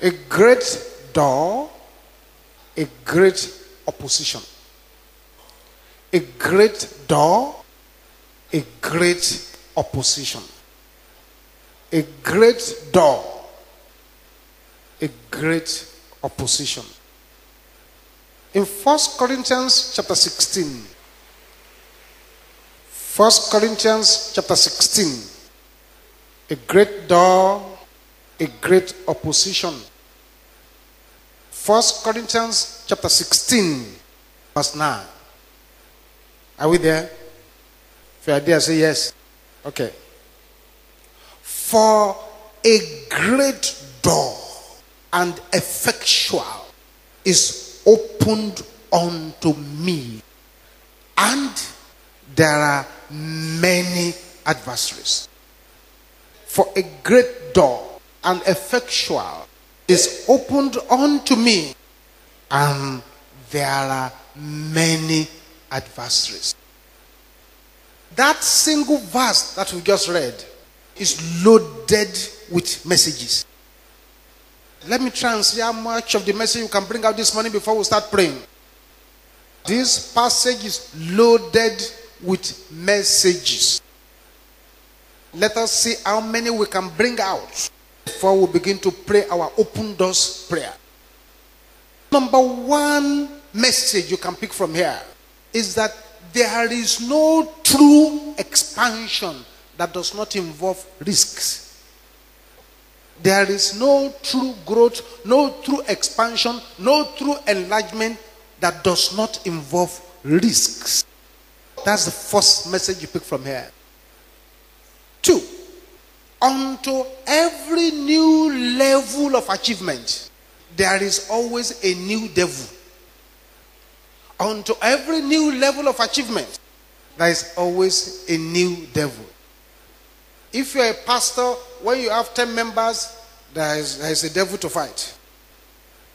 A great door, a great opposition. A great door, a great opposition. A great door, a great opposition. In 1 Corinthians chapter 16, 1 Corinthians chapter 16, a great door, a great opposition. 1 Corinthians chapter 16, verse 9. Are we there? If you are there, say yes. Okay. For a great door and effectual is opened unto me, and there are many adversaries. For a great door and effectual is opened unto me, and there are many adversaries. That single verse that we just read is loaded with messages. Let me try and see how much of the message you can bring out this morning before we start praying. This passage is loaded with messages. Let us see how many we can bring out before we begin to pray our open doors prayer. Number one message you can pick from here is that there is no true expansion that does not involve risks. There is no true growth, no true expansion, no true enlargement that does not involve risks. That's the first message you pick from here. Two, unto every new level of achievement, there is always a new devil. Unto every new level of achievement, there is always a new devil. If you're a pastor, when you have 10 members, there is, there is a devil to fight.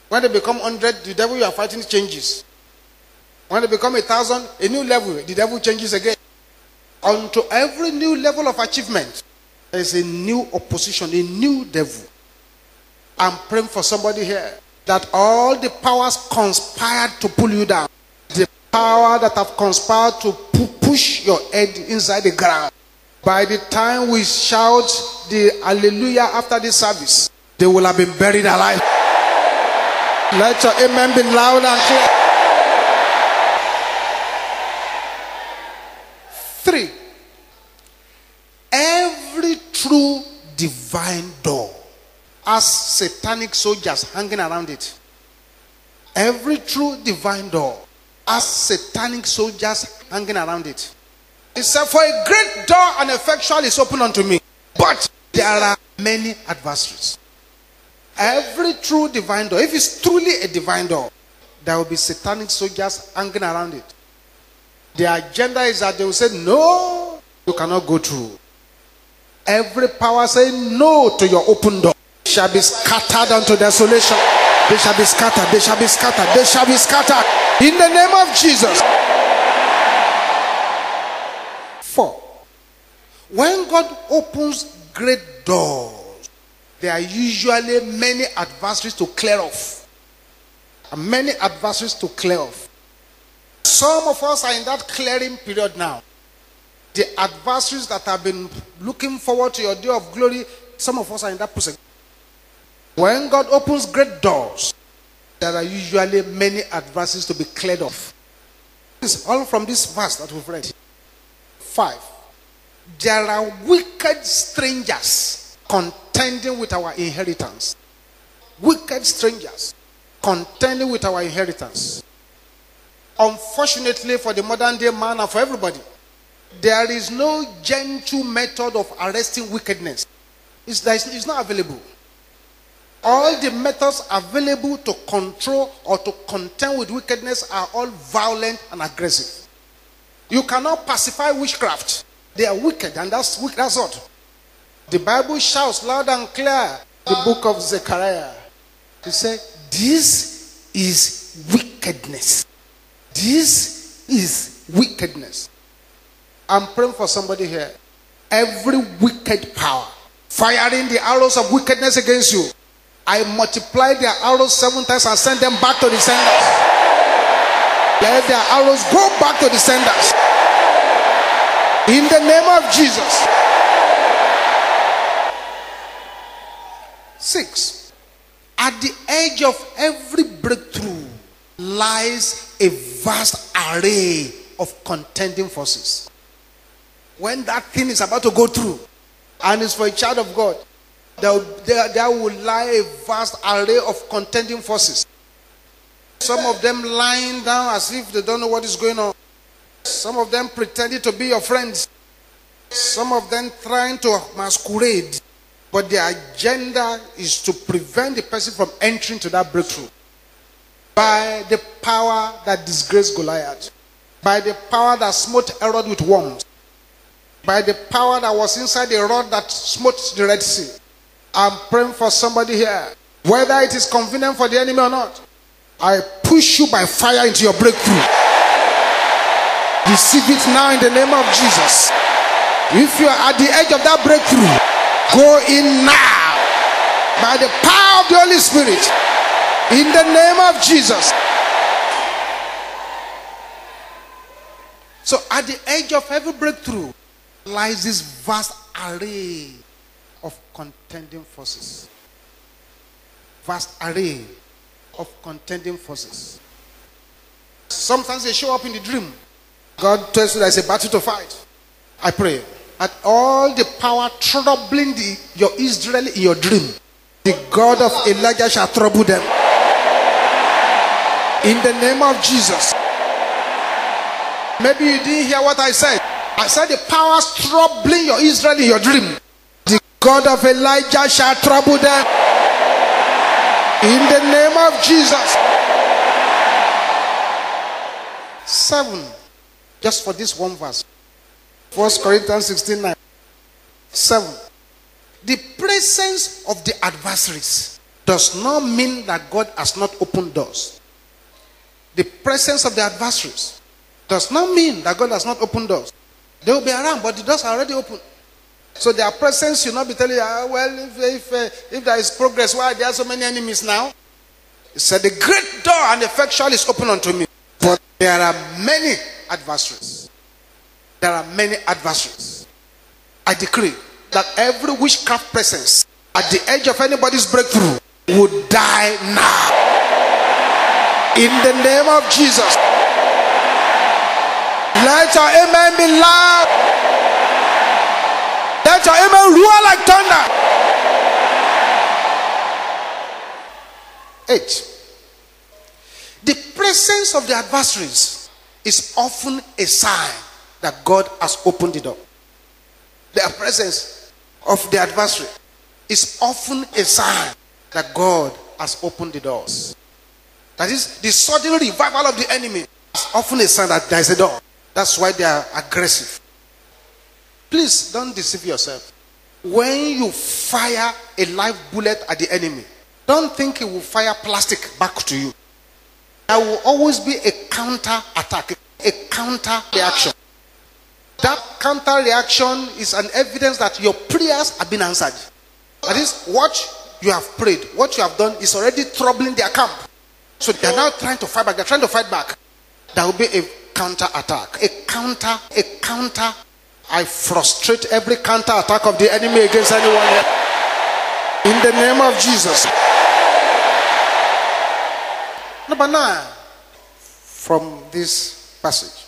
When they become 100, the devil you are fighting changes. When they become a thousand, a new level, the devil changes again. Unto every new level of achievement, there is a new opposition, a new devil. I'm praying for somebody here that all the powers conspired to pull you down, the power that have conspired to pu- push your head inside the ground. By the time we shout the hallelujah after the service, they will have been buried alive. Let your amen be loud and clear. Three. Every true divine door as satanic soldiers hanging around it. Every true divine door as satanic soldiers hanging around it. It said, For a great door and effectual is open unto me, but there are many adversaries. Every true divine door, if it's truly a divine door, there will be satanic soldiers hanging around it. Their agenda is that they will say, No, you cannot go through. Every power saying no to your open door shall be scattered unto desolation. They shall be scattered. They shall be scattered. They shall be scattered. In the name of Jesus. Four. When God opens great doors, there are usually many adversaries to clear off. Many adversaries to clear off. Some of us are in that clearing period now. The adversaries that have been looking forward to your day of glory, some of us are in that process. When God opens great doors, there are usually many adversaries to be cleared off. It's all from this verse that we've read. Five. There are wicked strangers contending with our inheritance. Wicked strangers contending with our inheritance. Unfortunately, for the modern day man and for everybody, there is no gentle method of arresting wickedness. It's, it's not available. All the methods available to control or to contend with wickedness are all violent and aggressive. You cannot pacify witchcraft. They are wicked, and that's wicked. That's what. The Bible shouts loud and clear. The book of Zechariah. He said, This is wickedness. This is wickedness. I'm praying for somebody here. Every wicked power firing the arrows of wickedness against you, I multiply their arrows seven times and send them back to the senders. Let their arrows go back to the senders. In the name of Jesus. Six. At the edge of every breakthrough lies a vast array of contending forces. When that thing is about to go through and it's for a child of God, there, there, there will lie a vast array of contending forces. Some of them lying down as if they don't know what is going on. Some of them pretending to be your friends. Some of them trying to masquerade. But their agenda is to prevent the person from entering to that breakthrough. By the power that disgraced Goliath. By the power that smote Herod with worms. By the power that was inside the rod that smote the Red Sea. I'm praying for somebody here. Whether it is convenient for the enemy or not. I push you by fire into your breakthrough. Receive it now in the name of Jesus. If you are at the edge of that breakthrough, go in now by the power of the Holy Spirit in the name of Jesus. So, at the edge of every breakthrough lies this vast array of contending forces. Vast array of contending forces. Sometimes they show up in the dream. God tells you there's a battle to fight. I pray at all the power troubling the, your Israel in your dream, the God of Elijah shall trouble them. In the name of Jesus. Maybe you didn't hear what I said. I said the powers troubling your Israel in your dream. The God of Elijah shall trouble them. In the name of Jesus. Seven. Just for this one verse. First Corinthians 16 9. Seven. The presence of the adversaries does not mean that God has not opened doors. The presence of the adversaries does not mean that God has not opened doors. They will be around, but the doors are already open. So their presence should not be telling you, ah, well, if, if, uh, if there is progress, why there are so many enemies now? He said, the great door and effectual is open unto me. But there are many adversaries. There are many adversaries. I decree that every witchcraft presence at the edge of anybody's breakthrough would die now. In the name of Jesus. Let your amen be loud. Let your amen roar like thunder. Eight. The presence of the adversaries is often a sign that God has opened the door. The presence of the adversary is often a sign that God has opened the doors. That is, the sudden revival of the enemy is often a sign that there is a door. That's why they are aggressive. Please don't deceive yourself. When you fire a live bullet at the enemy, don't think he will fire plastic back to you. There will always be a counter attack, a counter reaction. That counter reaction is an evidence that your prayers have been answered. That is, what you have prayed, what you have done is already troubling their camp. So they are now trying to fight back. They're trying to fight back. There will be a counter attack. A counter, a counter. I frustrate every counter attack of the enemy against anyone. In the name of Jesus. Number nine from this passage.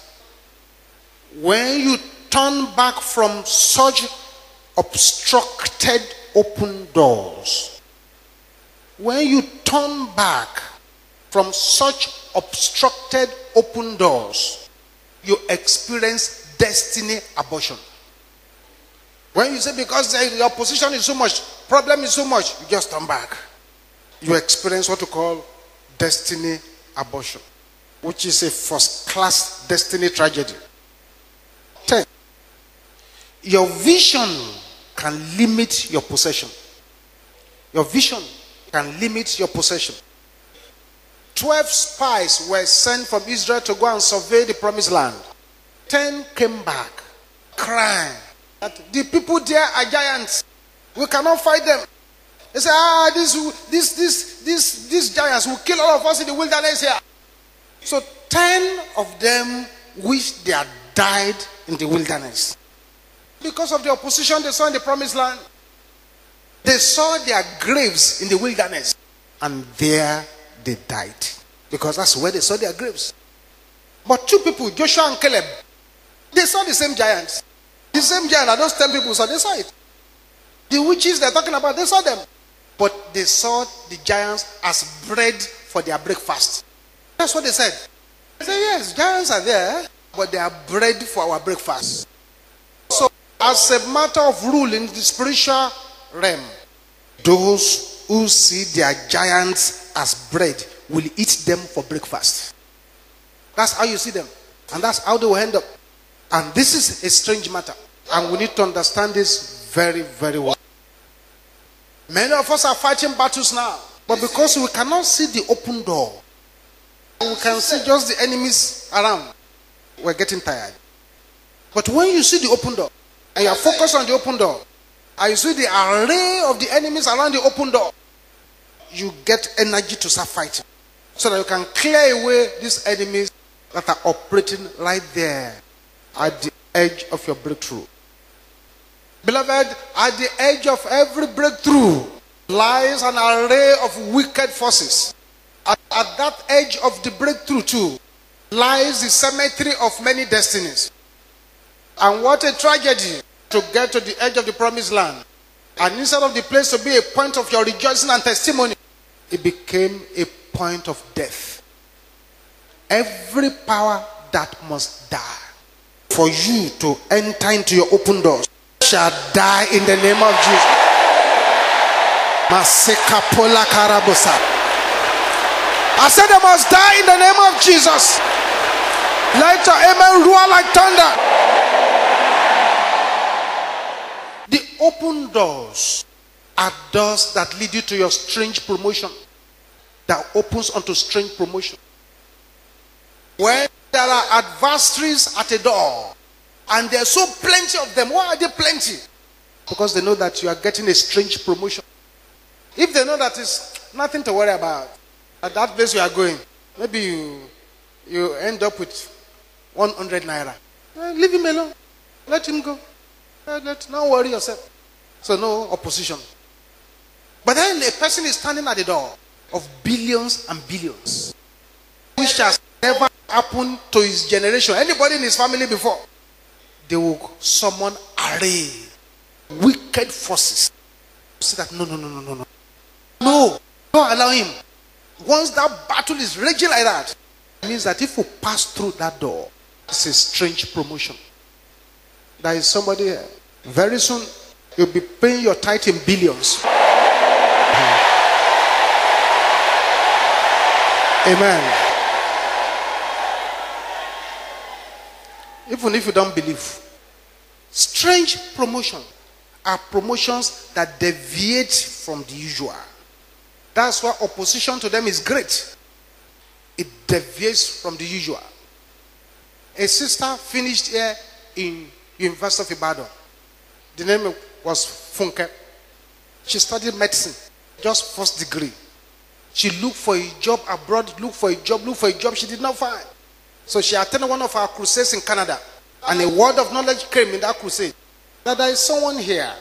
When you turn back from such obstructed open doors, when you turn back from such obstructed open doors, you experience destiny abortion. When you say because the opposition is so much, problem is so much, you just turn back. You experience what you call destiny abortion, which is a first class destiny tragedy. 10. Your vision can limit your possession. Your vision can limit your possession. Twelve spies were sent from Israel to go and survey the promised land. Ten came back crying that the people there are giants. We cannot fight them. They say, ah, this, this, this, this, these giants will kill all of us in the wilderness here. So 10 of them wish they had died in the wilderness. Because of the opposition they saw in the promised land. They saw their graves in the wilderness. And there they died. Because that's where they saw their graves. But two people, Joshua and Caleb, they saw the same giants. The same giant that those 10 people saw, they saw it. The witches they're talking about, they saw them. But they saw the giants as bread for their breakfast. That's what they said. They said, yes, giants are there, but they are bread for our breakfast. So, as a matter of rule in the spiritual realm, those who see their giants as bread will eat them for breakfast. That's how you see them. And that's how they will end up. And this is a strange matter. And we need to understand this very, very well. Many of us are fighting battles now. But because we cannot see the open door, we can see just the enemies around, we're getting tired. But when you see the open door, and you are focused on the open door, and you see the array of the enemies around the open door, you get energy to start fighting. So that you can clear away these enemies that are operating right there at the edge of your breakthrough. Beloved, at the edge of every breakthrough lies an array of wicked forces. At, at, that edge of the breakthrough, too, lies the cemetery of many destinies. And what a tragedy to get to the edge of the promised land. And instead of the place to be a point of your rejoicing and testimony, it became a point of death. Every power that must die for you to enter into your open doors shall die in the name of Jesus. Masekapola karabosa. I said they must die in the name of Jesus. Let your amen roar like thunder. The open doors are doors that lead you to your strange promotion. That opens onto strange promotion. When there are adversaries at a door, and there are so plenty of them, why are they plenty? Because they know that you are getting a strange promotion. If they know that it's nothing to worry about, at that place you are going, maybe you, you end up with 100 naira. Eh, leave him alone. Let him go. Let, not worry yourself. So, no opposition. But then a person is standing at the door of billions and billions, which has never happened to his generation. Anybody in his family before? They will summon array, wicked forces. Say that no, no, no, no, no, no. No, don't allow him. Once that battle is raging like that, it means that if you pass through that door, it's a strange promotion. There is somebody here. Very soon, you'll be paying your tithe in billions. Amen. Even if you don't believe. Strange promotion are promotions that deviate from the usual. That's why opposition to them is great. It deviates from the usual. A sister finished here in University of Ibadan. The name was Funke. She studied medicine, just first degree. She looked for a job abroad, looked for a job, looked for a job she did not find. So she attended one of our crusades in Canada. And a word of knowledge came in that crusade that there is someone here.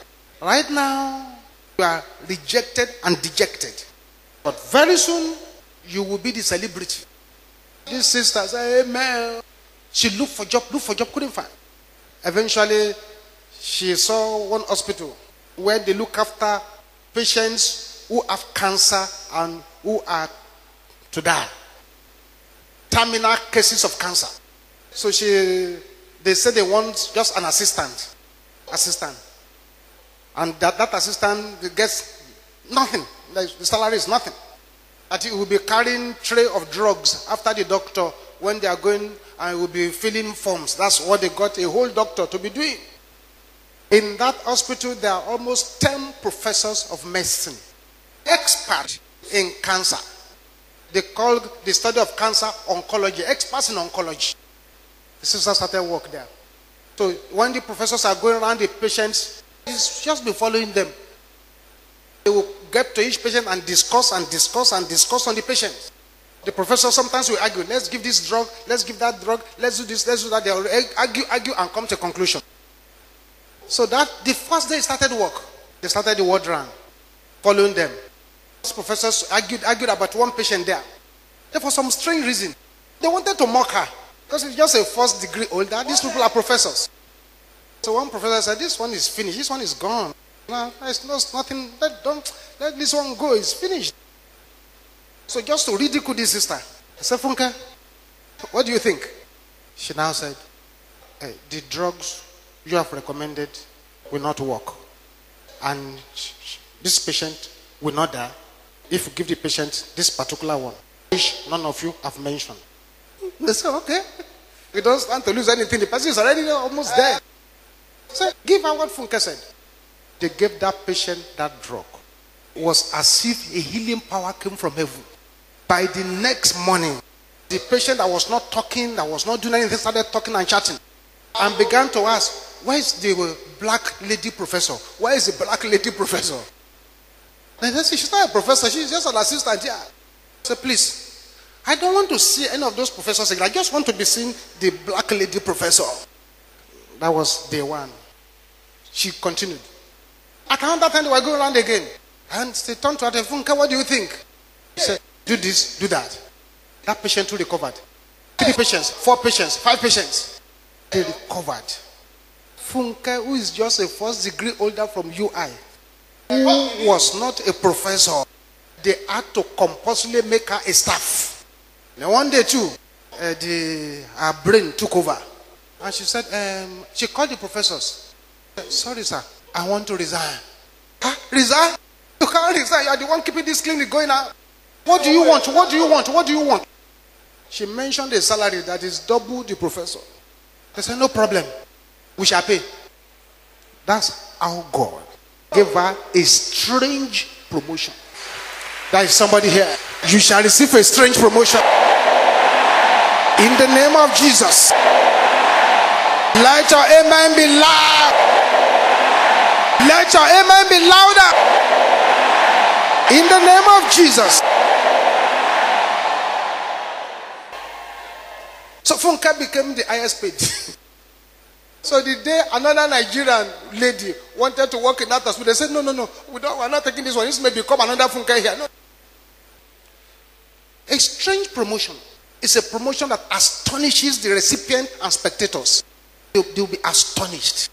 Right now, you are rejected and dejected. But very soon, you will be the celebrity. This sister said, Amen. She looked for job, looked for job, couldn't find. Eventually, she saw one hospital where they look after patients who have cancer and who are to die. Terminal cases of cancer. So she they said they want just an assistant. Assistant. And that, that assistant gets nothing. The salary is nothing. That he will be carrying tray of drugs after the doctor when they are going and will be filling forms. That's what they got a whole doctor to be doing. In that hospital, there are almost 10 professors of medicine, expert in cancer. They call the study of cancer oncology, experts in oncology. The sister started work there. So when the professors are going around the patients, he's just be following them. They will get to each patient and discuss and discuss and discuss on the patient. The professor sometimes will argue, let's give this drug, let's give that drug, let's do this, let's do that. They will argue, argue, and come to a conclusion. So that the first day started work, they started the ward round, following them. These professors argued, argued about one patient there. Then for some strange reason, they wanted to mock her. Because it's just a first degree older. These people are professors. So one professor said, This one is finished. This one is gone. No, it's nothing. Let, don't, let this one go. It's finished. So just to ridicule this sister, I said, Funke, what do you think? She now said, hey, The drugs you have recommended will not work. And this patient will not die if you give the patient this particular one, which none of you have mentioned. They said, okay. We don't stand to lose anything. The person is already almost dead. So give her what Funke said. They gave that patient that drug. It was as if a healing power came from heaven. By the next morning, the patient that was not talking, that was not doing anything, started talking and chatting. And began to ask, Where is the black lady professor? Where is the black lady professor? And they said, She's not a professor, she's just an assistant here. I said, Please, I don't want to see any of those professors again. I just want to be seeing the black lady professor. That was day one. She continued. At another time, they were going around again. And they turned to her, Funke, what do you think? She said, do this, do that. That patient too recovered. Three patients, four patients, five patients. They recovered. Funke, who is just a first degree older from UI, who was not a professor, they had to compulsorily make her a staff. Then one day too, uh, the, her brain took over. And she said, um, she called the professors. Sorry, sir, I want to resign. Huh? Resign? You can't resign. You are the one keeping this clinic going out. What do you want? What do you want? What do you want? She mentioned a salary that is double the professor. They said, No problem. We shall pay. That's how God gave her a strange promotion. There is somebody here. You shall receive a strange promotion. In the name of Jesus. Let your amen be loud. Let your amen be louder. In the name of Jesus. So Funke became the highest paid. so the day another Nigerian lady wanted to work in that hospital, they said, No, no, no, we don't, we're not taking this one. This may become another Funke here. No. A strange promotion is a promotion that astonishes the recipient and spectators. They'll, they'll be astonished.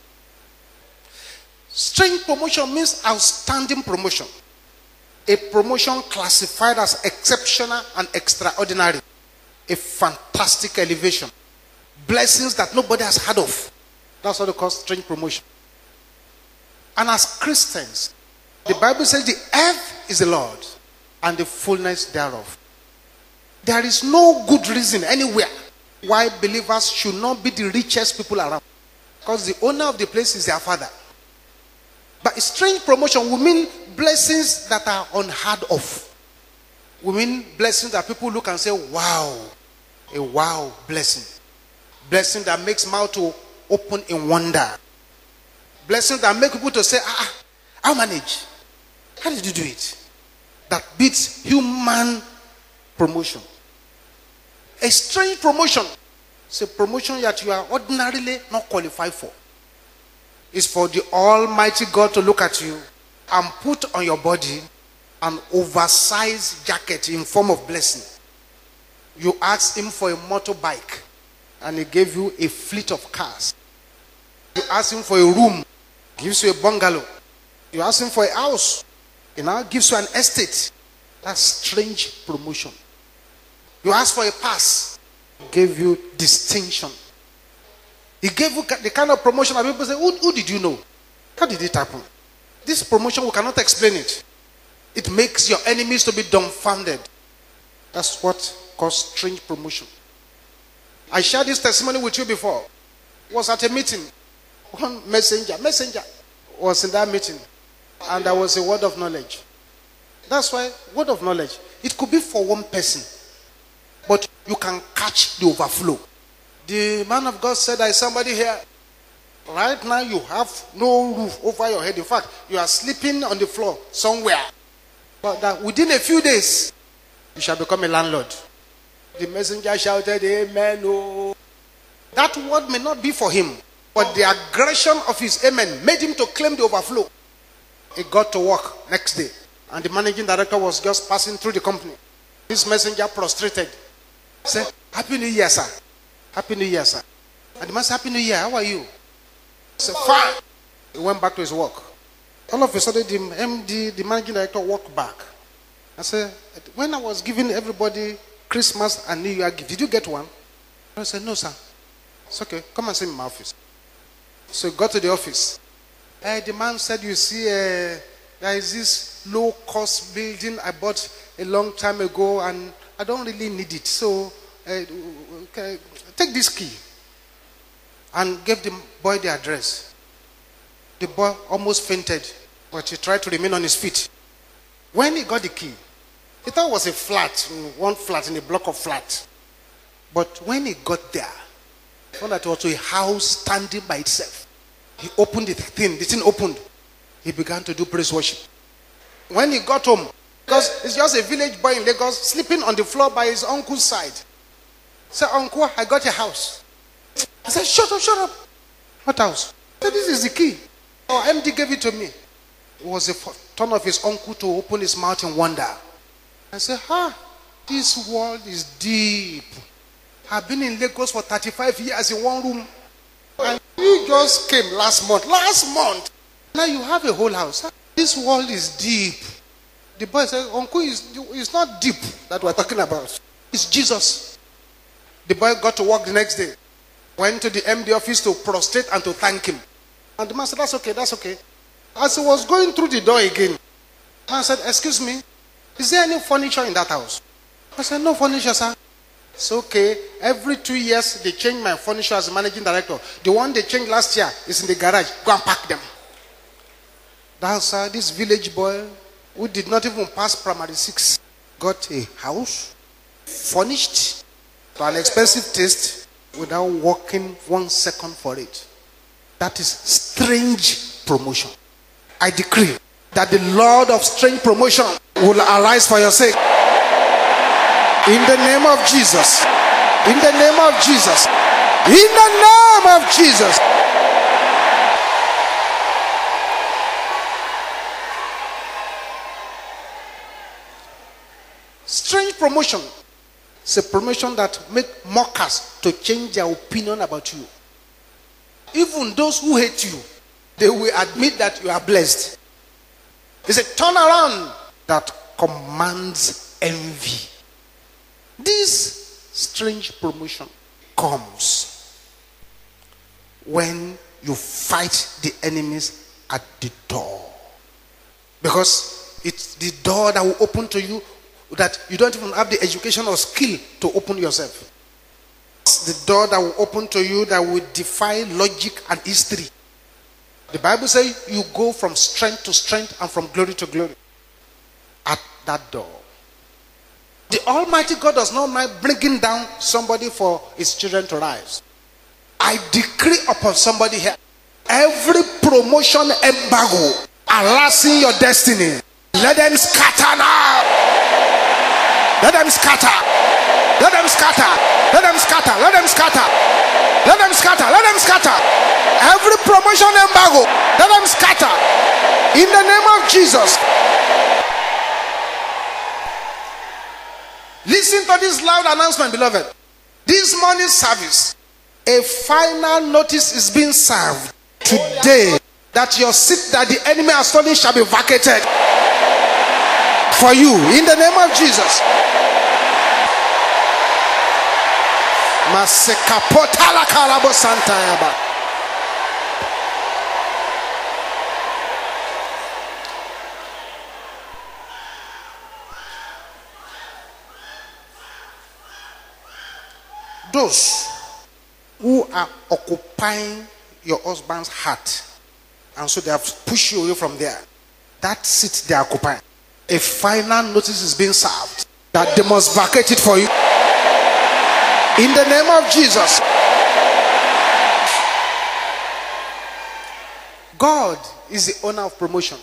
Strange promotion means outstanding promotion. A promotion classified as exceptional and extraordinary. A fantastic elevation. Blessings that nobody has heard of. That's what they call strange promotion. And as Christians, the Bible says the earth is the Lord and the fullness thereof. There is no good reason anywhere why believers should not be the richest people around. Because the owner of the place is their father. But strange promotion will mean blessings that are unheard of. We mean blessings that people look and say, wow, a wow blessing. Blessing that makes mouth to open in wonder. Blessing that make people to say, ah, ah I'll manage. How did you do it? That beats human promotion. A strange promotion. It's a promotion that you are ordinarily not qualified for. It's for the Almighty God to look at you and put on your body an oversized jacket in form of blessing. You asked him for a motorbike and he gave you a fleet of cars. You asked him for a room, gives you a bungalow. You ask him for a house, he now gives you an estate. That's strange promotion. You ask for a pass, he gave you distinction. He gave you the kind of promotion that people say, who, who did you know? How did it happen? This promotion, we cannot explain it. It makes your enemies to be dumbfounded. That's what caused strange promotion. I shared this testimony with you before. It was at a meeting. One messenger, messenger was in that meeting. And there was a word of knowledge. That's why word of knowledge. It could be for one person but you can catch the overflow. The man of God said, is somebody here. Right now, you have no roof over your head. In fact, you are sleeping on the floor somewhere. But that within a few days, you shall become a landlord. The messenger shouted, Amen. Oh. That word may not be for him, but the aggression of his amen made him to claim the overflow. He got to work next day, and the managing director was just passing through the company. This messenger prostrated, said, Happy New Year, sir. Happy New Year, sir. And the man said, Happy New Year, how are you? He said, Fine. He went back to his work. All of a sudden, the MD, the managing director, walked back. I said, When I was giving everybody Christmas and New Year gift, did you get one? I said, No, sir. It's okay. Come and see me in my office. So he got to the office. Uh, the man said, You see, uh, there is this low cost building I bought a long time ago and I don't really need it. So uh, okay, take this key and gave the boy the address. The boy almost fainted, but he tried to remain on his feet. When he got the key, he thought it was a flat, one flat in a block of flat. But when he got there, he found that it was a house standing by itself. He opened the thing, the thing opened. He began to do praise worship. When he got home, because it's just a village boy in Lagos sleeping on the floor by his uncle's side. Say, Uncle, I got a house. I said, Shut up, shut up. What house? I said, This is the key. Oh, MD gave it to me. It was the turn of his uncle to open his mouth in wonder. I said, Ah, this world is deep. I've been in Lagos for 35 years in one room. And you just came last month. Last month. Now you have a whole house. This world is deep. The boy said, Uncle, it's, it's not deep that we're talking about. It's Jesus. The boy got to work the next day. Went to the MD office to prostrate and to thank him. And the man said, That's okay, that's okay. As he was going through the door again, man said, Excuse me, is there any furniture in that house? I said, No furniture, sir. It's okay. Every two years, they change my furniture as managing director. The one they changed last year is in the garage. Go and pack them. That's uh, this village boy who did not even pass primary six got a house furnished to an expensive taste without working one second for it. That is strange promotion. I decree that the Lord of strange promotion will arise for your sake. In the name of Jesus. In the name of Jesus. In the name of Jesus. Strange promotion. It's a promotion that make mockers to change their opinion about you. Even those who hate you, they will admit that you are blessed. It's a turnaround that commands envy. This strange promotion comes when you fight the enemies at the door. Because it's the door that will open to you that you don't even have the education or skill to open yourself. The door that will open to you that will defy logic and history. The Bible says you go from strength to strength and from glory to glory at that door. The Almighty God does not mind bringing down somebody for his children to rise. I decree upon somebody here every promotion embargo harassing your destiny, let them scatter now. Let them scatter. Let them scatter. Let them scatter. Let them scatter. Let them scatter. Let them scatter. Every promotion embargo, let them scatter. In the name of Jesus. Listen to this loud announcement, beloved. This morning service, a final notice is being served today that your seat that the enemy has stolen shall be vacated for you in the name of Jesus. Those who are occupying your husband's heart, and so they have pushed you away from there, that seat they are occupying, a final notice is being served that they must vacate it for you. In the name of Jesus. God is the owner of promotion.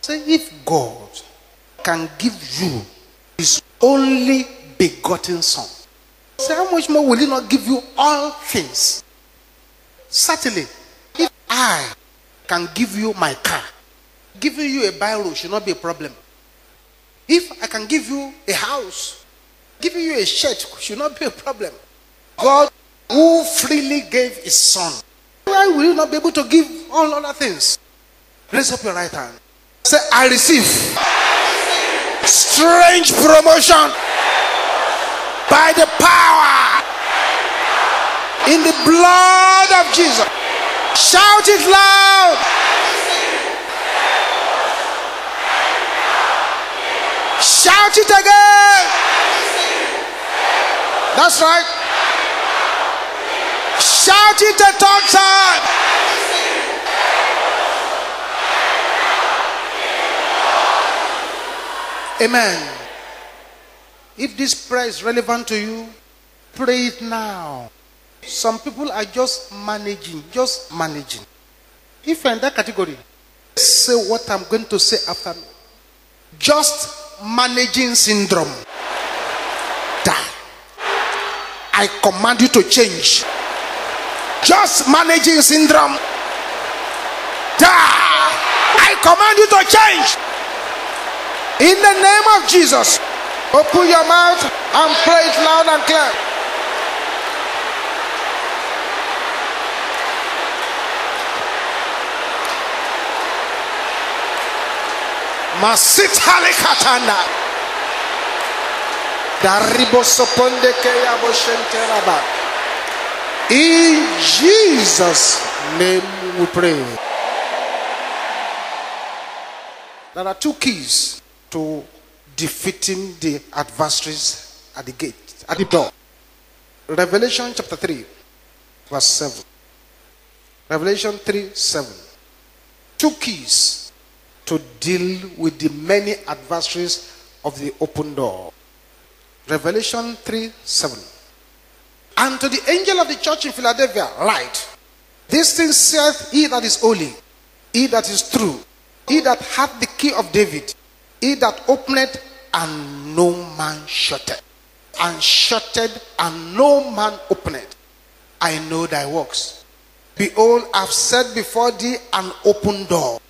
Say, if God can give you his only begotten son. So how much more will he not give you all things? Certainly, if I can give you my car, giving you a biro should not be a problem. If I can give you a house, giving you a shirt should not be a problem. God, who freely gave his son, why will you not be able to give all other things? Raise up your right hand. Say, I receive strange promotion by the power in the blood of Jesus. Shout it loud. Shout it again. That's right. Shout it a third time. Amen. If this prayer is relevant to you, pray it now. Some people are just managing, just managing. If you're in that category, say what I'm going to say after me. Just managing syndrome. Die. I command you to change. Just managing syndrome. Die. I command you to change. In the name of Jesus, open your mouth and pray it loud and clear. Masit halikatanda. In Jesus' name we pray. There are two keys to defeating the adversaries at the gate, at the door. Revelation chapter 3, verse 7. Revelation 3 7. Two keys to deal with the many adversaries of the open door. Revelation 3 7. And to the angel of the church in Philadelphia, write, This thing saith he that is holy, he that is true, he that hath the key of David, he that openeth and no man shutteth, and shutteth and no man openeth. I know thy works. Behold, I've set before thee an open door,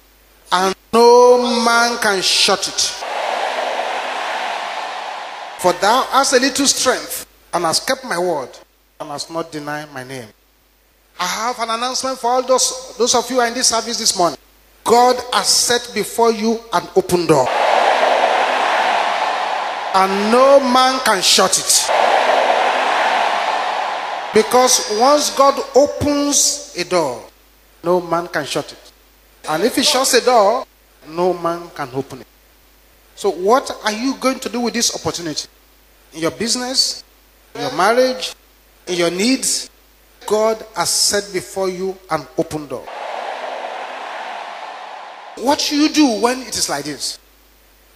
and no man can shut it. For thou hast a little strength, and hast kept my word, and hast not denied my name. I have an announcement for all those, those of you in this service this morning. God has set before you an open door. And no man can shut it. Because once God opens a door, no man can shut it. And if he shuts a door, no man can open it. So, what are you going to do with this opportunity? In your business, in your marriage, in your needs, God has set before you an open door. What should you do when it is like this?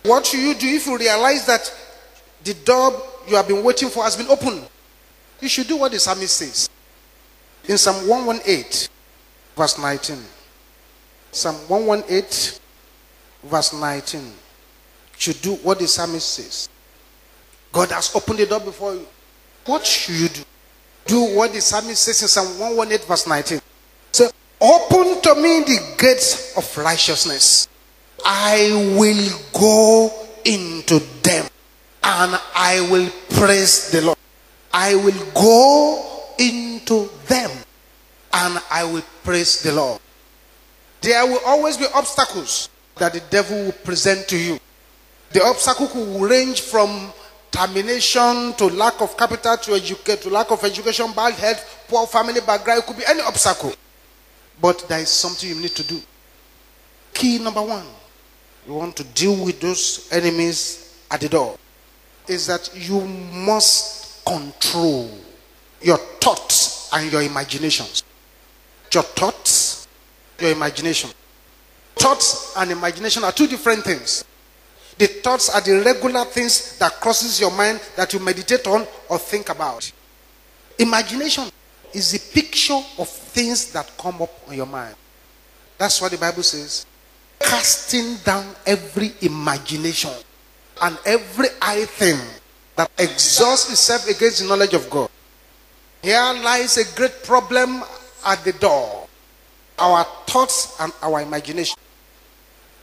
What should you do if you realize that the door you have been waiting for has been opened? You should do what the psalmist says. In Psalm 118, verse 19. Psalm 118, verse 19. Should do what the psalmist says. God has opened the door before you. What should you do? Do what the psalmist says in Psalm 118, verse 19. Say, Open to me the gates of righteousness. I will go into them and I will praise the Lord. I will go into them and I will praise the Lord. There will always be obstacles that the devil will present to you. The obstacle will range from termination to lack of capital to educate to lack of education, bad health, poor family background. It could be any obstacle. But there is something you need to do. Key number one, you want to deal with those enemies at the door, is that you must control your thoughts and your imaginations. Your thoughts, your imagination. Thoughts and imagination are two different things. The thoughts are the regular things that crosses your mind that you meditate on or think about. Imagination is the picture of things that come up on your mind. That's what the Bible says. Casting down every imagination and every high thing that exhausts itself against the knowledge of God. Here lies a great problem at the door our thoughts and our imagination.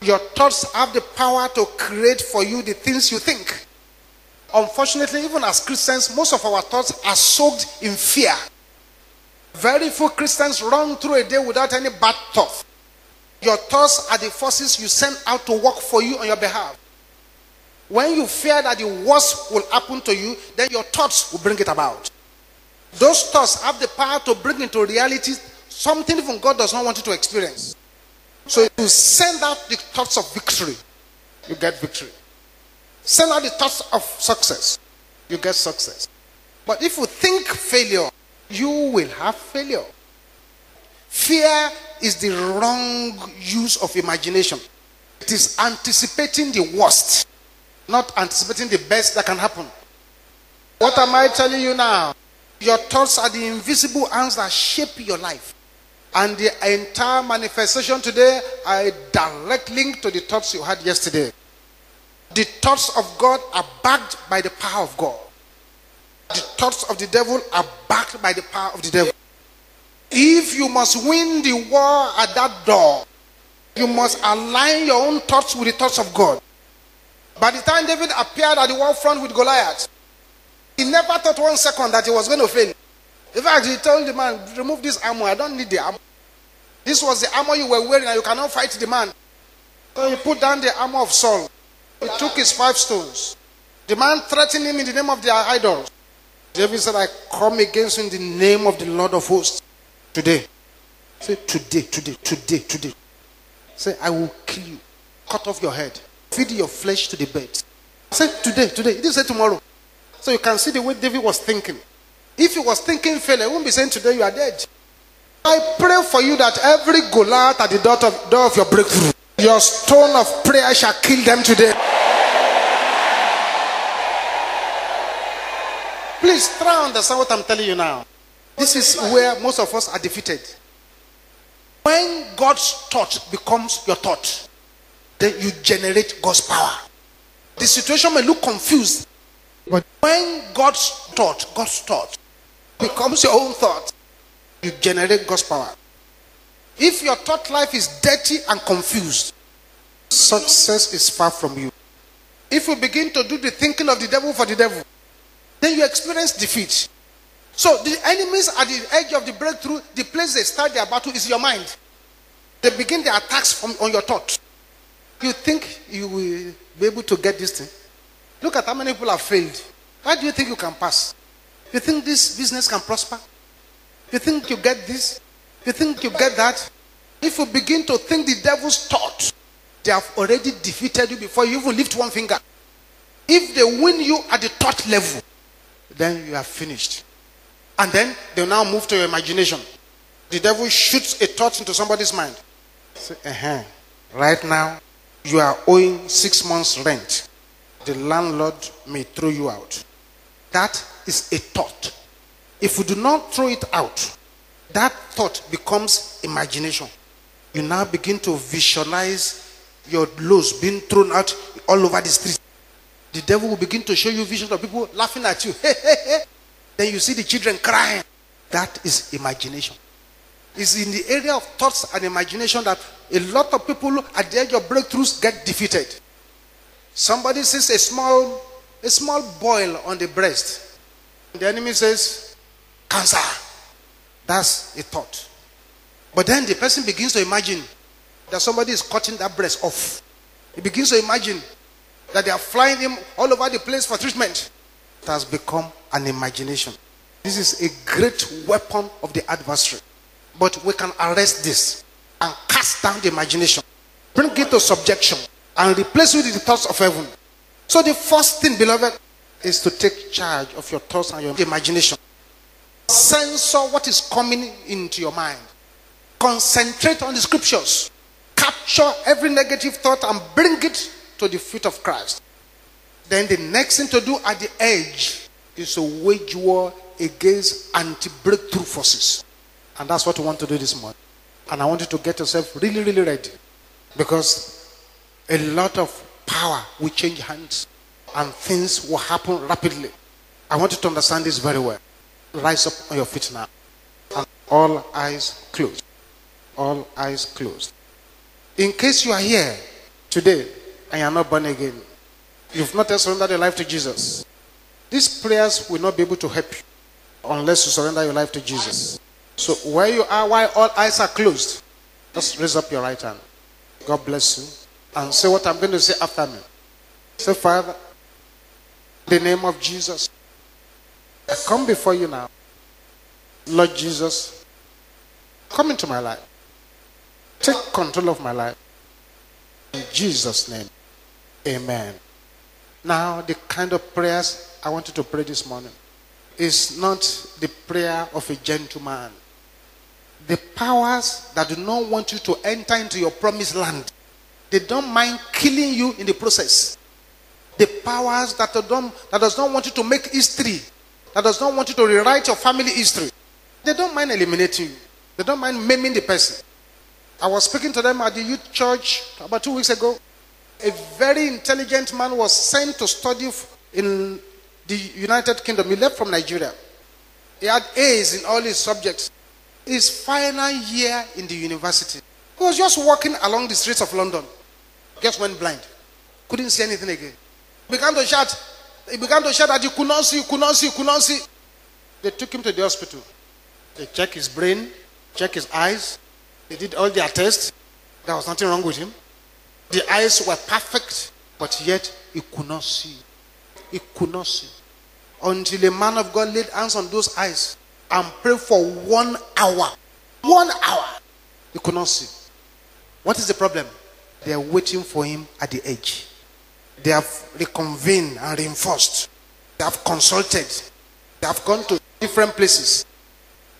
Your thoughts have the power to create for you the things you think. Unfortunately, even as Christians, most of our thoughts are soaked in fear. Very few Christians run through a day without any bad thought. Your thoughts are the forces you send out to work for you on your behalf. When you fear that the worst will happen to you, then your thoughts will bring it about. Those thoughts have the power to bring into reality something even God does not want you to experience. So if you send out the thoughts of victory, you get victory. Send out the thoughts of success, you get success. But if you think failure, you will have failure. Fear is the wrong use of imagination. It is anticipating the worst, not anticipating the best that can happen. What am I telling you now? Your thoughts are the invisible hands that shape your life. And the entire manifestation today are a direct link to the thoughts you had yesterday. The thoughts of God are backed by the power of God. The thoughts of the devil are backed by the power of the devil. If you must win the war at that door, you must align your own thoughts with the thoughts of God. By the time David appeared at the war front with Goliath, he never thought one second that he was going to fail. In fact, he told the man, Remove this armor. I don't need the armor. This was the armor you were wearing, and you cannot fight the man. So he put down the armor of Saul. He took his five stones. The man threatened him in the name of their idols. David said, I come against you in the name of the Lord of hosts today. Say, today, today, today, today. Say, I will kill you, cut off your head, feed your flesh to the birds. Say, today, today. He didn't say tomorrow. So you can see the way David was thinking. If he was thinking failure, he wouldn't be saying today you are dead. I pray for you that every Goliath at the door of, door of your breakthrough, your stone of prayer shall kill them today. Please try to understand what I'm telling you now. This is where most of us are defeated. When God's thought becomes your thought, then you generate God's power. The situation may look confused, but when God's thought, God's thought, becomes your own thought, you generate God's power. If your thought life is dirty and confused, success is far from you. If you begin to do the thinking of the devil for the devil, then you experience defeat. So the enemies at the edge of the breakthrough, the place they start their battle is your mind. They begin their attacks from on your thought. You think you will be able to get this thing? Look at how many people have failed. How do you think you can pass? You think this business can prosper? You think you get this? You think you get that? If you begin to think the devil's thought, they have already defeated you before you even lift one finger. If they win you at the thought level, then you are finished. And then they now move to your imagination. The devil shoots a thought into somebody's mind. Say, uh-huh. Right now, you are owing six months' rent the landlord may throw you out. That is a thought. If you do not throw it out, that thought becomes imagination. You now begin to visualize your loads being thrown out all over the street. The devil will begin to show you visions of people laughing at you. then you see the children crying. That is imagination. It's in the area of thoughts and imagination that a lot of people at the edge of breakthroughs get defeated. Somebody sees a small, a small boil on the breast. The enemy says, cancer. That's a thought. But then the person begins to imagine that somebody is cutting that breast off. He begins to imagine that they are flying him all over the place for treatment. It has become an imagination. This is a great weapon of the adversary. But we can arrest this and cast down the imagination, bring it to subjection, and replace it with the thoughts of heaven. So the first thing, beloved, is to take charge of your thoughts and your imagination. Censor what is coming into your mind. Concentrate on the scriptures. Capture every negative thought and bring it to the feet of Christ. Then the next thing to do at the edge is to wage war against anti-breakthrough forces. And that's what we want to do this morning. And I want you to get yourself really, really ready. Because a lot of power will change hands. and things will happen rapidly. I want you to understand this very well. Rise up on your feet now. And all eyes closed. All eyes closed. In case you are here today and you are not born again, you've not surrendered your life to Jesus, these prayers will not be able to help you unless you surrender your life to Jesus. So, where you are, while all eyes are closed, just raise up your right hand. God bless you. And say what I'm going to say after me. Say, Father, in the name of Jesus, I come before you now. Lord Jesus, come into my life. Take control of my life. In Jesus' name, amen. Now, the kind of prayers I want you to pray this morning is not the prayer of a gentleman. The powers that do not want you to enter into your promised land, they don't mind killing you in the process. The powers that, don't, that does not want you to make history, that does not want you to rewrite your family history, they don't mind eliminating you. They don't mind maiming the person. I was speaking to them at the youth church about two weeks ago. A very intelligent man was sent to study in the United Kingdom. He left from Nigeria. He had A's in all his subjects. His final year in the university, he was just walking along the streets of London. Just went blind. Couldn't see anything again. Began to shout. He began to shout that he could not see, could not see, could not see. They took him to the hospital. They checked his brain, checked his eyes. They did all their tests. There was nothing wrong with him. The eyes were perfect, but yet he could not see. He could not see. Until a man of God laid hands on those eyes and prayed for one hour. One hour. He could not see. What is the problem? They are waiting for him at the edge. They have reconvened and reinforced. They have consulted. They have gone to different places.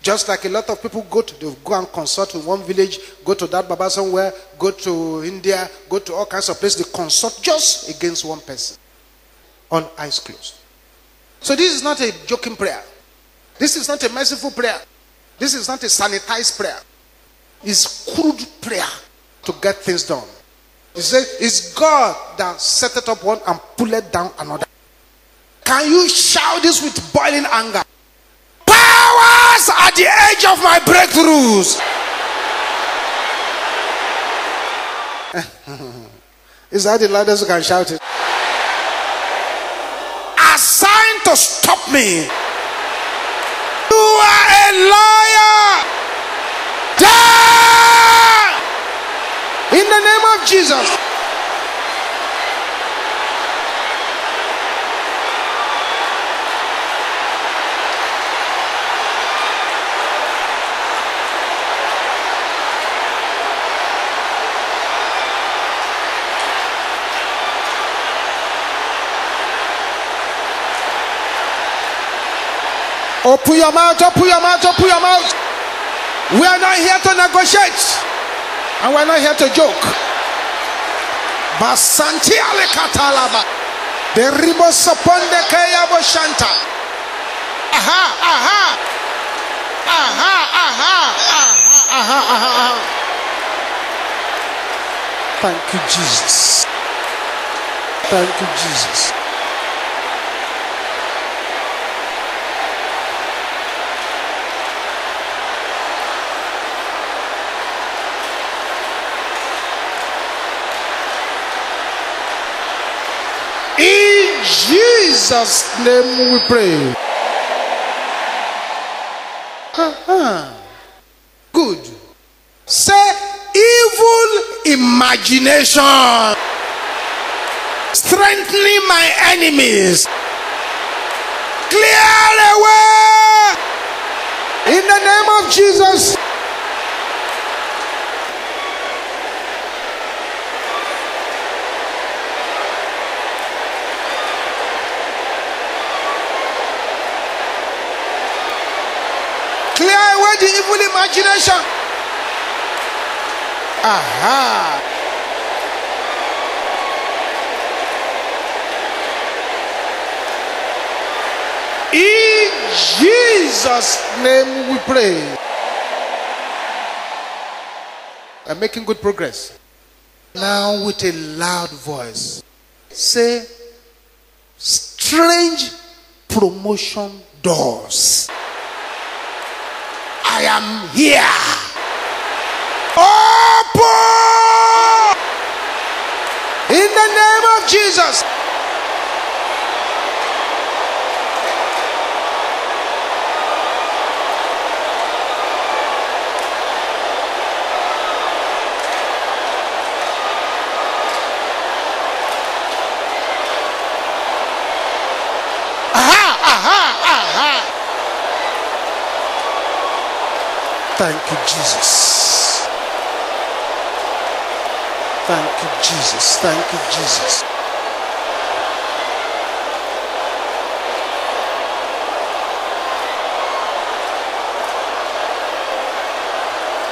Just like a lot of people go to, they go and consult in one village, go to that Baba somewhere, go to India, go to all kinds of places. They consult just against one person. All eyes closed. So this is not a joking prayer. This is not a merciful prayer. This is not a sanitized prayer. It's crude prayer to get things done. He said, It's God that set it up one and pull it down another. Can you shout this with boiling anger? Powers at the edge of my breakthroughs. Is that the loudest you can shout it? Assigned to stop me. You are a liar. Die! In the name Jesus. Oh, open your mouth, open your mouth, open your mouth. We are not here to negotiate. And we're not here to joke. Basanti ale katalaba. The ribo soponde kaya boshanta. Aha, aha. Aha, aha, aha, aha, aha, aha. Thank you, Jesus. Thank you, Jesus. In Jesus' name we pray. Uh-huh. Good. Say evil imagination strengthening my enemies. Clear away in the name of Jesus. Clear the evil imagination. Aha. In Jesus' name we pray. I'm making good progress. Now, with a loud voice, say, strange promotion doors. I am here. Open! In the name of Jesus. Aha, aha, aha. Thank you, Jesus. Thank you, Jesus. Thank you, Jesus.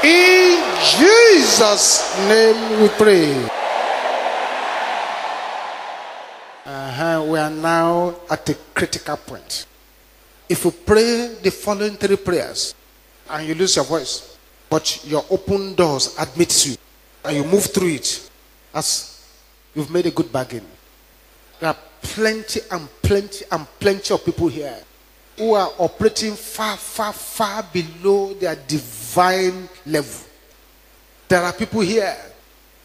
In Jesus' name we pray. Uh-huh. We are now at a critical point. If we pray the following three prayers and you lose your voice, but your open doors admits you and you move through it, as you've made a good bargain. There are plenty and plenty and plenty of people here who are operating far, far, far below their divine level. There are people here,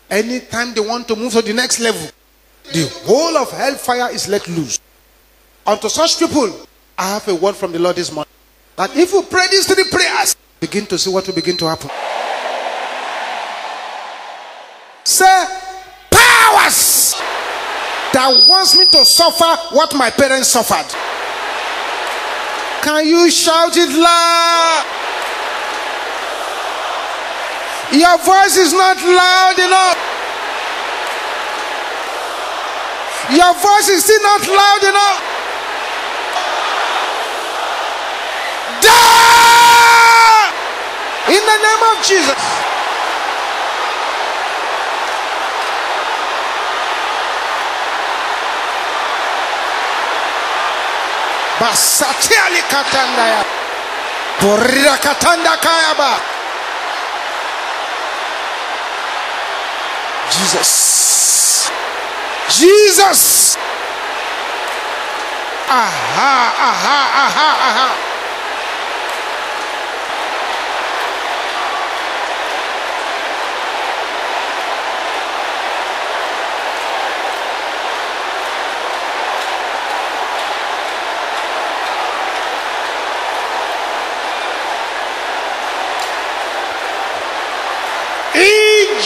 anytime they want to move to the next level, the whole of hellfire is let loose. Unto such people, I have a word from the Lord this morning. That if you pray these three prayers, begin to see what will begin to happen. Say, powers that wants me to suffer what my parents suffered. Can you shout it loud? Your voice is not loud enough. Your voice is still not loud enough. Die! In the name of Jesus. Basatiali katanda ya. Borira katanda kaya ba. Jesus. Jesus. Aha, aha, aha, aha. In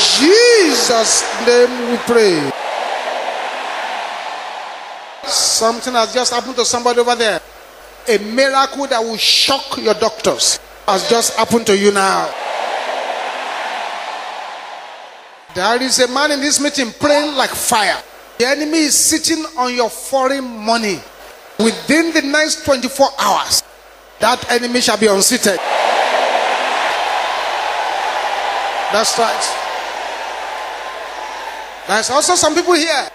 Jesus' name we pray. Something has just happened to somebody over there. A miracle that will shock your doctors has just happened to you now. There is a man in this meeting praying like fire. The enemy is sitting on your foreign money. Within the next 24 hours, that enemy shall be unseated. That's right. There's also some people here.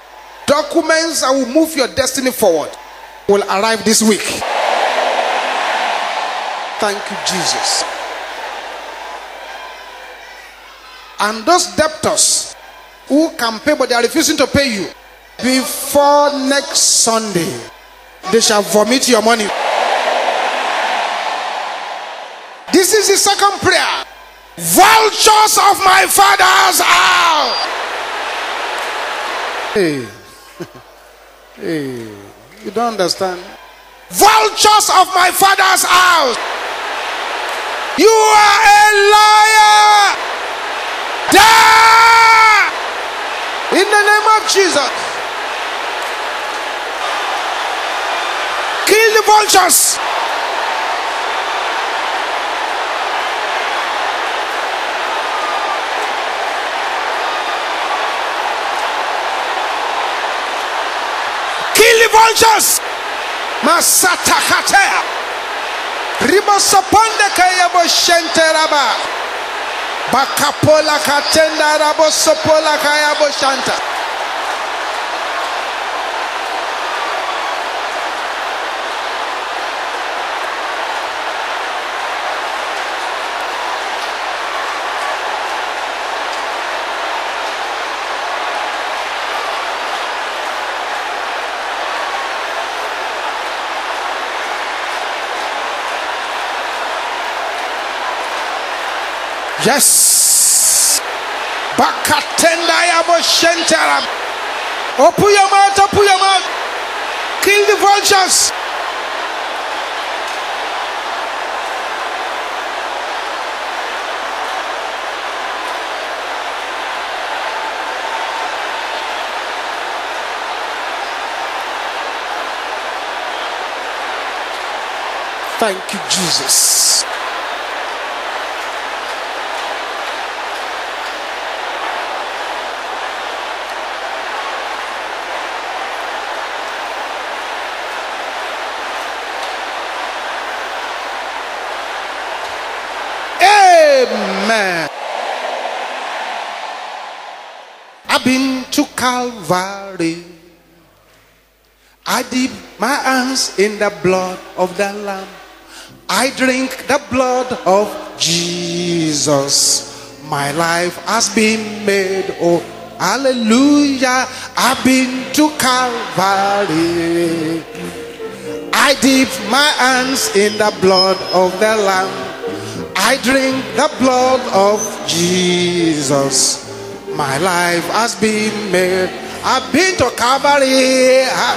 Documents that will move your destiny forward will arrive this week. Thank you, Jesus. And those debtors who can pay but they are refusing to pay you before next Sunday, they shall vomit your money. This is the second prayer. Vultures of my father's house. Hey, hey, you don't understand. Vultures of my father's house. You are a liar. Die in the name of Jesus. Kill the vultures. Vultures. Masatakatea. Ribosoponde kayabo shenteraba. Bakapola katenda rabo sopola kayabo shanta. Yes. Open oh, your mouth, open your mouth. Kill the vultures. Thank you, Jesus. Amen. I've been to Calvary. I dip my hands in the blood of the Lamb. I drink the blood of Jesus. My life has been made oh hallelujah. I've been to Calvary. I dip my hands in the blood of the Lamb. I drink the blood of Jesus. My life has been made. I've been to Calvary. I,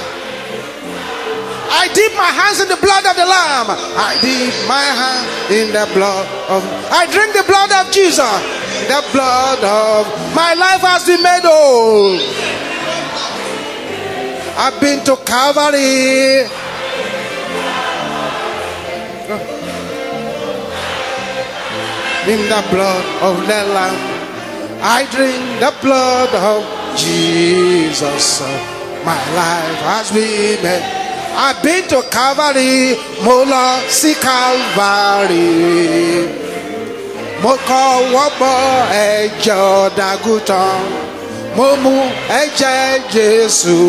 I dip my hands in the blood of the Lamb. I dip my hand in the blood of. I drink the blood of Jesus. The blood of. My life has been made whole. I've been to Calvary. In the blood of the Lamb. I drink the blood of Jesus. My life has been made. I've been to Calvary, mo lọ Calvary. Mo kọ́wọ́ bọ ẹ̀jẹ̀ ọ̀dàgùtàn. Mo mu ẹ̀jẹ̀ Jésù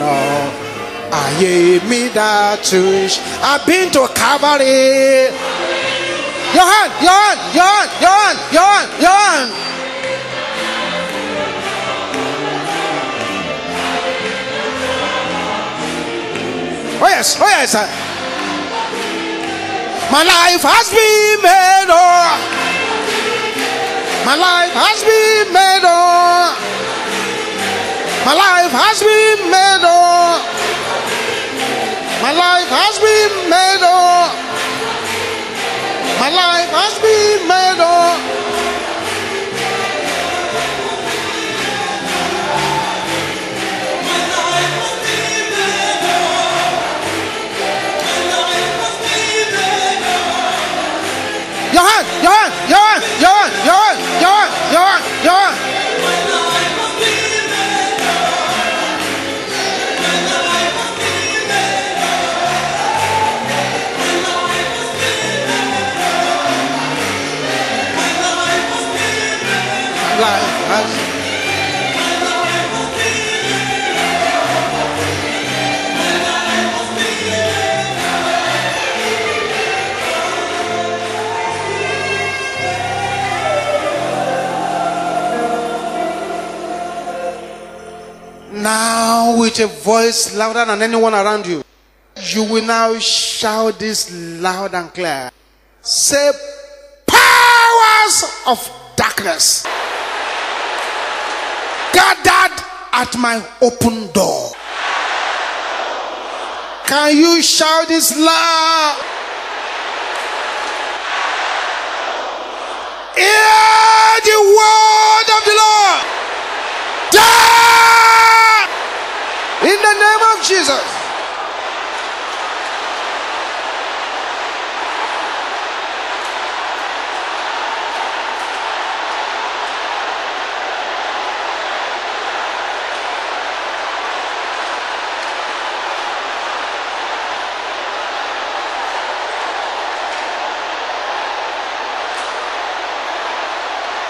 náà. Ayé mi. I've been to Calvary. Your hand, your hand, your hand, your hand, your hand, your hand. Oh yes, oh yes. My life has been made oh. My life has been made oh. My life has been made oh. My life has been made oh. My life has been made oh. Johan, Johan, Johan, Johan, Johan, Johan, Johan, Life has Now, with a voice louder than anyone around you, you will now shout this loud and clear. Say, powers of darkness gathered at my open door. Can you shout this loud? Hear the word of the Lord. Die! Of Jesus.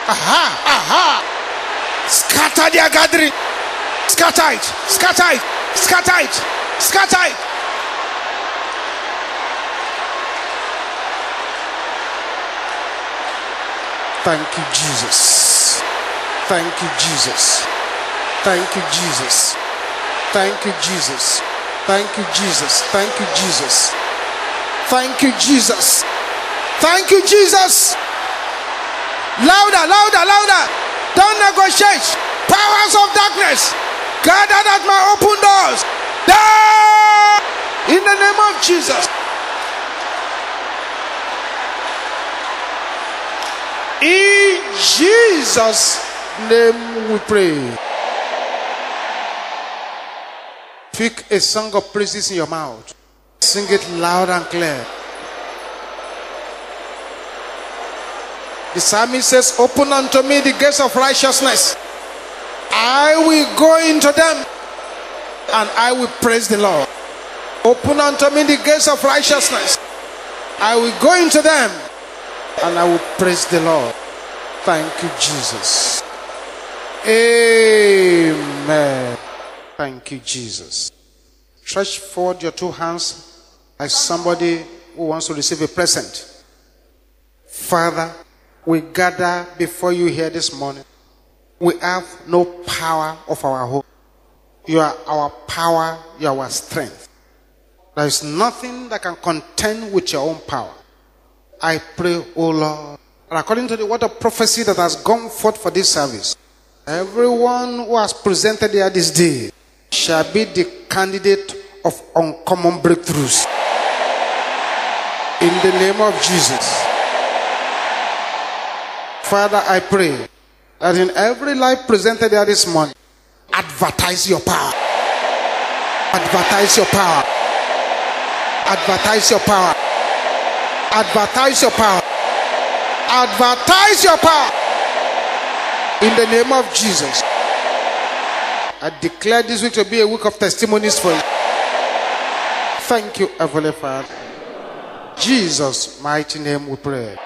Aha, aha. Scatter their gathering. Scatter it, scatter it, scatter it, scatter it. Thank you, Jesus. Thank you, Jesus. Thank you, Jesus. Thank you, Jesus. Thank you, Jesus. Thank you, Jesus. Thank you, Jesus. Thank you, Jesus. Louder, louder, louder. Don't negotiate. Powers of darkness gathered at my open doors. In the name of Jesus. In Jesus' name we pray. Speak a song of praises in your mouth. Sing it loud and clear. The psalmist says, Open unto me the gates of righteousness. I will go into them and I will praise the Lord. Open unto me the gates of righteousness. I will go into them and I will praise the Lord. Thank you, Jesus. Amen. Thank you, Jesus. Stretch forward your two hands as somebody who wants to receive a present. Father, we gather before you here this morning. We have no power of our own. You are our power, you are our strength. There is nothing that can contend with your own power. I pray, O Lord, according to the word of prophecy that has gone forth for this service, everyone who has presented here this day shall be the candidate of uncommon breakthroughs. In the name of Jesus. Father, I pray that in every life presented here this morning, advertise your power. Advertise your power. Advertise your power. Advertise your power. Advertise your power. In the name of Jesus. I declare this week to be a week of testimonies for you. Thank you, Heavenly Father. Jesus' mighty name we pray.